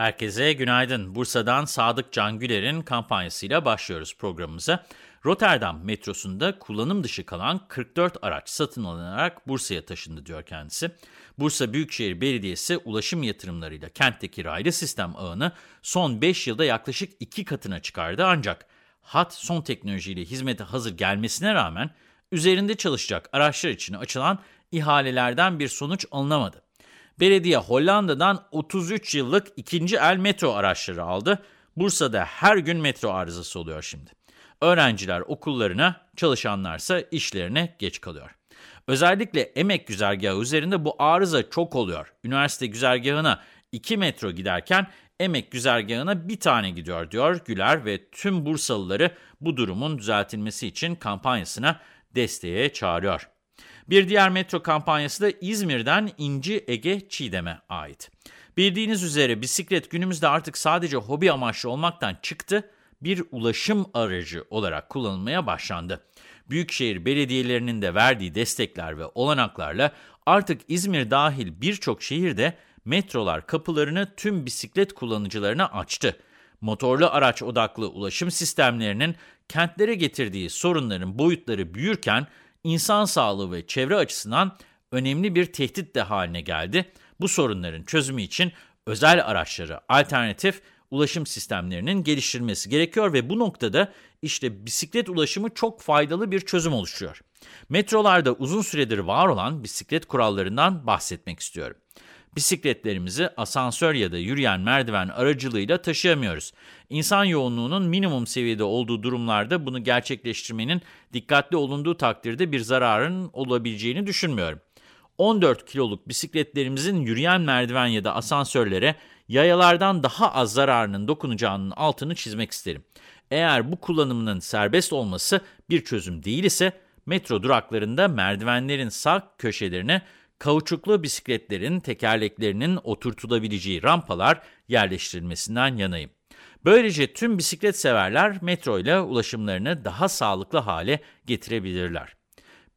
Herkese günaydın. Bursa'dan Sadık Can Güler'in kampanyasıyla başlıyoruz programımıza. Rotterdam metrosunda kullanım dışı kalan 44 araç satın alınarak Bursa'ya taşındı diyor kendisi. Bursa Büyükşehir Belediyesi ulaşım yatırımlarıyla kentteki raylı sistem ağını son 5 yılda yaklaşık 2 katına çıkardı ancak hat son teknolojiyle hizmete hazır gelmesine rağmen üzerinde çalışacak araçlar için açılan ihalelerden bir sonuç alınamadı. Belediye Hollanda'dan 33 yıllık ikinci el metro araçları aldı. Bursa'da her gün metro arızası oluyor şimdi. Öğrenciler okullarına, çalışanlarsa işlerine geç kalıyor. Özellikle emek güzergahı üzerinde bu arıza çok oluyor. Üniversite güzergahına 2 metro giderken emek güzergahına bir tane gidiyor diyor Güler ve tüm Bursalıları bu durumun düzeltilmesi için kampanyasına desteğe çağırıyor. Bir diğer metro kampanyası da İzmir'den İnci Ege Çiğdem'e ait. Bildiğiniz üzere bisiklet günümüzde artık sadece hobi amaçlı olmaktan çıktı, bir ulaşım aracı olarak kullanılmaya başlandı. Büyükşehir belediyelerinin de verdiği destekler ve olanaklarla artık İzmir dahil birçok şehirde metrolar kapılarını tüm bisiklet kullanıcılarına açtı. Motorlu araç odaklı ulaşım sistemlerinin kentlere getirdiği sorunların boyutları büyürken insan sağlığı ve çevre açısından önemli bir tehdit de haline geldi. Bu sorunların çözümü için özel araçları, alternatif ulaşım sistemlerinin geliştirilmesi gerekiyor ve bu noktada işte bisiklet ulaşımı çok faydalı bir çözüm oluşuyor. Metrolarda uzun süredir var olan bisiklet kurallarından bahsetmek istiyorum. Bisikletlerimizi asansör ya da yürüyen merdiven aracılığıyla taşıyamıyoruz. İnsan yoğunluğunun minimum seviyede olduğu durumlarda bunu gerçekleştirmenin dikkatli olunduğu takdirde bir zararın olabileceğini düşünmüyorum. 14 kiloluk bisikletlerimizin yürüyen merdiven ya da asansörlere yayalardan daha az zararının dokunacağının altını çizmek isterim. Eğer bu kullanımının serbest olması bir çözüm değil ise metro duraklarında merdivenlerin sağ köşelerine kauçuklu bisikletlerin tekerleklerinin oturtulabileceği rampalar yerleştirilmesinden yanayım. Böylece tüm bisiklet severler metro ile ulaşımlarını daha sağlıklı hale getirebilirler.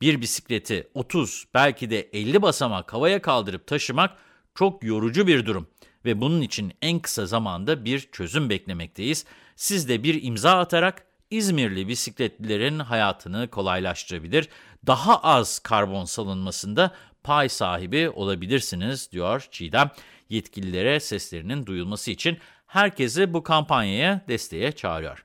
Bir bisikleti 30 belki de 50 basamak havaya kaldırıp taşımak çok yorucu bir durum ve bunun için en kısa zamanda bir çözüm beklemekteyiz. Siz de bir imza atarak İzmirli bisikletlilerin hayatını kolaylaştırabilir, daha az karbon salınmasında pay sahibi olabilirsiniz, diyor Çiğdem. Yetkililere seslerinin duyulması için herkesi bu kampanyaya desteğe çağırıyor.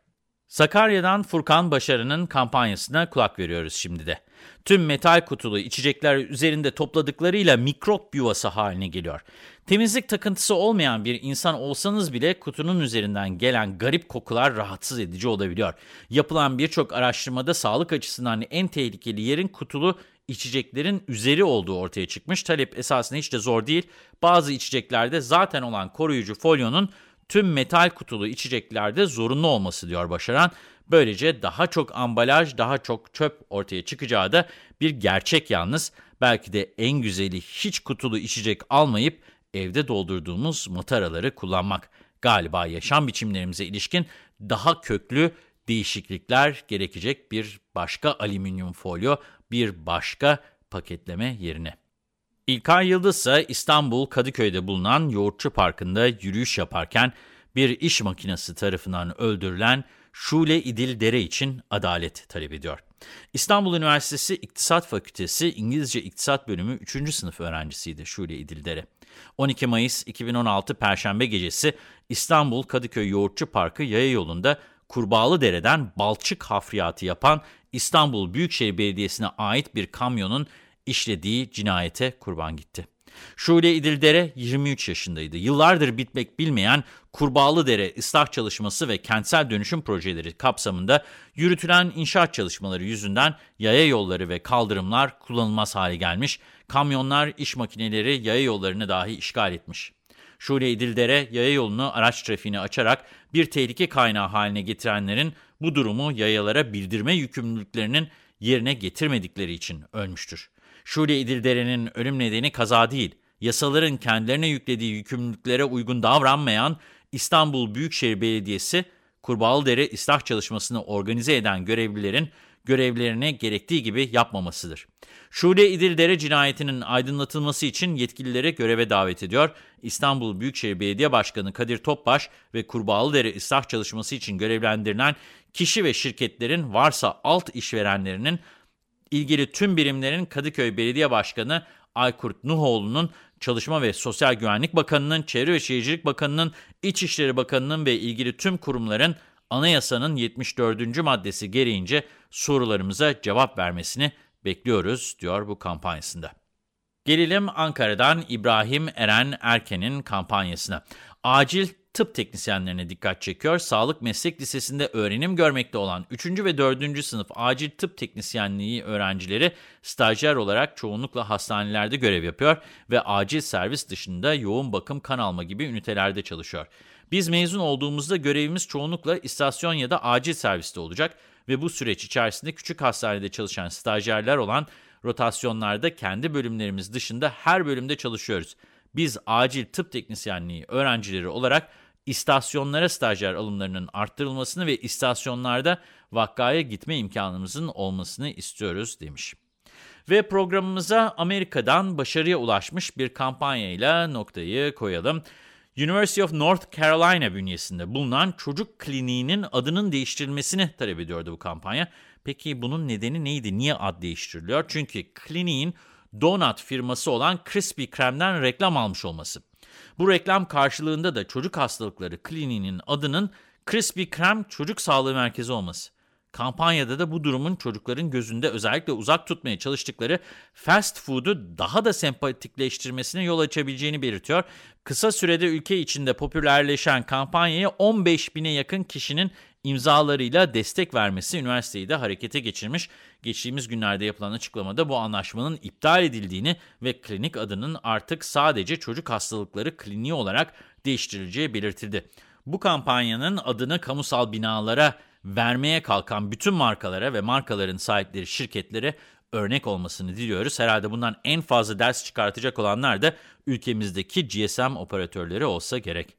Sakarya'dan Furkan Başarı'nın kampanyasına kulak veriyoruz şimdi de. Tüm metal kutulu içecekler üzerinde topladıklarıyla mikrop yuvası haline geliyor. Temizlik takıntısı olmayan bir insan olsanız bile kutunun üzerinden gelen garip kokular rahatsız edici olabiliyor. Yapılan birçok araştırmada sağlık açısından en tehlikeli yerin kutulu içeceklerin üzeri olduğu ortaya çıkmış. Talep esasında hiç de zor değil. Bazı içeceklerde zaten olan koruyucu folyonun tüm metal kutulu içeceklerde zorunlu olması diyor Başaran. Böylece daha çok ambalaj, daha çok çöp ortaya çıkacağı da bir gerçek yalnız. Belki de en güzeli hiç kutulu içecek almayıp evde doldurduğumuz mataraları kullanmak. Galiba yaşam biçimlerimize ilişkin daha köklü değişiklikler gerekecek bir başka alüminyum folyo, bir başka paketleme yerine. İlkay Yıldız ise İstanbul Kadıköy'de bulunan Yoğurtçu Parkı'nda yürüyüş yaparken bir iş makinesi tarafından öldürülen Şule İdil Dere için adalet talep ediyor. İstanbul Üniversitesi İktisat Fakültesi İngilizce İktisat Bölümü 3. sınıf öğrencisiydi Şule İdil Dere. 12 Mayıs 2016 Perşembe gecesi İstanbul Kadıköy Yoğurtçu Parkı yaya yolunda Kurbağalı Dere'den balçık hafriyatı yapan İstanbul Büyükşehir Belediyesi'ne ait bir kamyonun işlediği cinayete kurban gitti. Şule İdildere 23 yaşındaydı. Yıllardır bitmek bilmeyen Kurbağalıdere ıslah çalışması ve kentsel dönüşüm projeleri kapsamında yürütülen inşaat çalışmaları yüzünden yaya yolları ve kaldırımlar kullanılmaz hale gelmiş, kamyonlar, iş makineleri yaya yollarını dahi işgal etmiş. Şule İdildere yaya yolunu araç trafiğini açarak bir tehlike kaynağı haline getirenlerin bu durumu yayalara bildirme yükümlülüklerinin yerine getirmedikleri için ölmüştür. Şule İdildere'nin ölüm nedeni kaza değil, yasaların kendilerine yüklediği yükümlülüklere uygun davranmayan İstanbul Büyükşehir Belediyesi, Kurbağalıdere ıslah çalışmasını organize eden görevlilerin görevlerini gerektiği gibi yapmamasıdır. Şule İdildere cinayetinin aydınlatılması için yetkililere göreve davet ediyor. İstanbul Büyükşehir Belediye Başkanı Kadir Topbaş ve Kurbağalıdere ıslah çalışması için görevlendirilen kişi ve şirketlerin varsa alt işverenlerinin ilgili tüm birimlerin Kadıköy Belediye Başkanı Aykurt Nuhoğlu'nun Çalışma ve Sosyal Güvenlik Bakanı'nın, Çevre ve Şehircilik Bakanı'nın, İçişleri Bakanı'nın ve ilgili tüm kurumların anayasanın 74. maddesi gereğince sorularımıza cevap vermesini bekliyoruz, diyor bu kampanyasında. Gelelim Ankara'dan İbrahim Eren Erken'in kampanyasına. Acil tıp teknisyenlerine dikkat çekiyor. Sağlık Meslek Lisesi'nde öğrenim görmekte olan 3. ve 4. sınıf acil tıp teknisyenliği öğrencileri stajyer olarak çoğunlukla hastanelerde görev yapıyor ve acil servis dışında yoğun bakım, kan alma gibi ünitelerde çalışıyor. Biz mezun olduğumuzda görevimiz çoğunlukla istasyon ya da acil serviste olacak ve bu süreç içerisinde küçük hastanede çalışan stajyerler olan rotasyonlarda kendi bölümlerimiz dışında her bölümde çalışıyoruz. Biz acil tıp teknisyenliği öğrencileri olarak istasyonlara stajyer alımlarının arttırılmasını ve istasyonlarda vakaya gitme imkanımızın olmasını istiyoruz demiş. Ve programımıza Amerika'dan başarıya ulaşmış bir kampanyayla noktayı koyalım. University of North Carolina bünyesinde bulunan çocuk kliniğinin adının değiştirilmesini talep ediyordu bu kampanya. Peki bunun nedeni neydi? Niye ad değiştiriliyor? Çünkü kliniğin donut firması olan Krispy Kreme'den reklam almış olması. Bu reklam karşılığında da çocuk hastalıkları kliniğinin adının Krispy Kreme Çocuk Sağlığı Merkezi olması. Kampanyada da bu durumun çocukların gözünde özellikle uzak tutmaya çalıştıkları fast food'u daha da sempatikleştirmesine yol açabileceğini belirtiyor. Kısa sürede ülke içinde popülerleşen kampanyaya 15 bine yakın kişinin imzalarıyla destek vermesi üniversiteyi de harekete geçirmiş. Geçtiğimiz günlerde yapılan açıklamada bu anlaşmanın iptal edildiğini ve klinik adının artık sadece çocuk hastalıkları kliniği olarak değiştirileceği belirtildi. Bu kampanyanın adını kamusal binalara vermeye kalkan bütün markalara ve markaların sahipleri şirketlere örnek olmasını diliyoruz. Herhalde bundan en fazla ders çıkartacak olanlar da ülkemizdeki GSM operatörleri olsa gerek.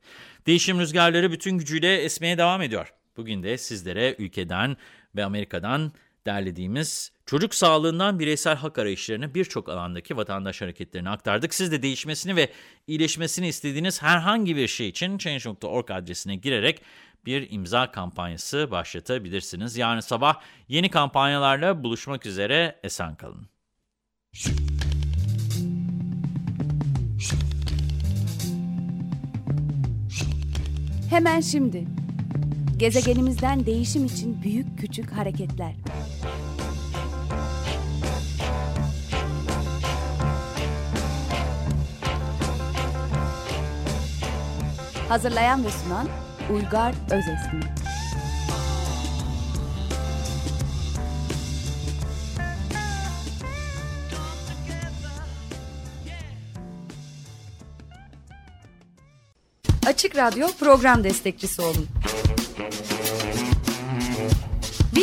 Değişim rüzgarları bütün gücüyle esmeye devam ediyor. Bugün de sizlere ülkeden ve Amerika'dan derlediğimiz çocuk sağlığından bireysel hak arayışlarını birçok alandaki vatandaş hareketlerini aktardık. Siz de değişmesini ve iyileşmesini istediğiniz herhangi bir şey için Change.org adresine girerek bir imza kampanyası başlatabilirsiniz. Yarın sabah yeni kampanyalarla buluşmak üzere esen kalın. Hemen şimdi. Gezegenimizden değişim için büyük küçük hareketler. Hazırlayan ve sunan Uygar Özesmi. Açık Radyo program destekçisi olun.